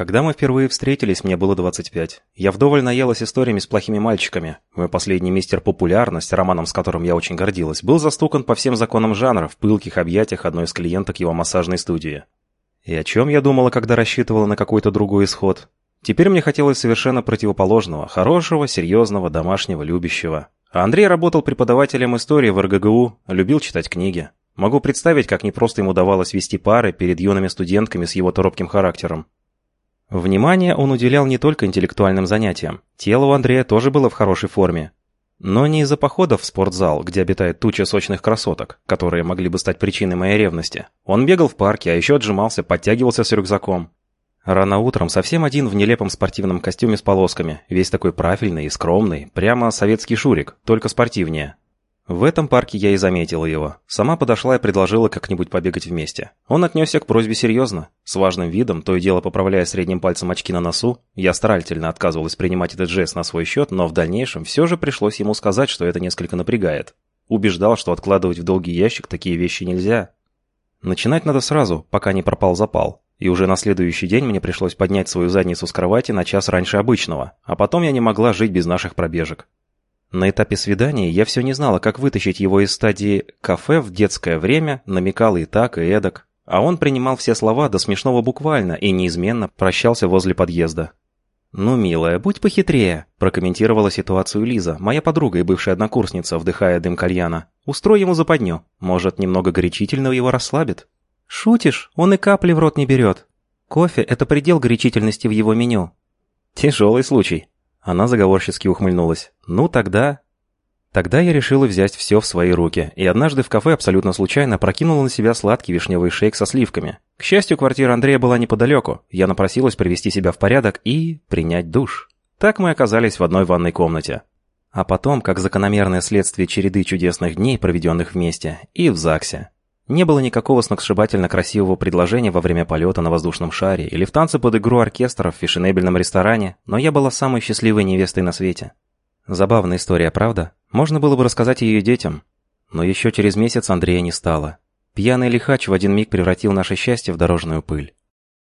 Когда мы впервые встретились, мне было 25. Я вдоволь наелась историями с плохими мальчиками. Мой последний мистер популярность, романом с которым я очень гордилась, был застукан по всем законам жанра в пылких объятиях одной из клиенток его массажной студии. И о чем я думала, когда рассчитывала на какой-то другой исход? Теперь мне хотелось совершенно противоположного, хорошего, серьезного, домашнего, любящего. Андрей работал преподавателем истории в РГГУ, любил читать книги. Могу представить, как непросто ему давалось вести пары перед юными студентками с его торопким характером. Внимание он уделял не только интеллектуальным занятиям. Тело у Андрея тоже было в хорошей форме. Но не из-за походов в спортзал, где обитает туча сочных красоток, которые могли бы стать причиной моей ревности. Он бегал в парке, а еще отжимался, подтягивался с рюкзаком. Рано утром совсем один в нелепом спортивном костюме с полосками, весь такой правильный и скромный, прямо советский шурик, только спортивнее. В этом парке я и заметила его. Сама подошла и предложила как-нибудь побегать вместе. Он отнесся к просьбе серьезно. С важным видом, то и дело поправляя средним пальцем очки на носу, я старательно отказывалась принимать этот жест на свой счет, но в дальнейшем все же пришлось ему сказать, что это несколько напрягает. Убеждал, что откладывать в долгий ящик такие вещи нельзя. Начинать надо сразу, пока не пропал запал. И уже на следующий день мне пришлось поднять свою задницу с кровати на час раньше обычного, а потом я не могла жить без наших пробежек. На этапе свидания я все не знала, как вытащить его из стадии «кафе в детское время», намекал и так, и эдак. А он принимал все слова до смешного буквально и неизменно прощался возле подъезда. «Ну, милая, будь похитрее», – прокомментировала ситуацию Лиза, моя подруга и бывшая однокурсница, вдыхая дым кальяна. «Устрой ему западню. Может, немного горячительного его расслабит?» «Шутишь? Он и капли в рот не берет. Кофе – это предел горячительности в его меню». «Тяжелый случай», она заговорчески ухмыльнулась. «Ну тогда...» Тогда я решила взять все в свои руки, и однажды в кафе абсолютно случайно прокинула на себя сладкий вишневый шейк со сливками. К счастью, квартира Андрея была неподалеку. Я напросилась привести себя в порядок и принять душ. Так мы оказались в одной ванной комнате. А потом, как закономерное следствие череды чудесных дней, проведенных вместе, и в ЗАГСе. Не было никакого сногсшибательно красивого предложения во время полета на воздушном шаре или в танце под игру оркестра в фешенебельном ресторане, но я была самой счастливой невестой на свете. Забавная история, правда? Можно было бы рассказать ее детям. Но еще через месяц Андрея не стало. Пьяный лихач в один миг превратил наше счастье в дорожную пыль.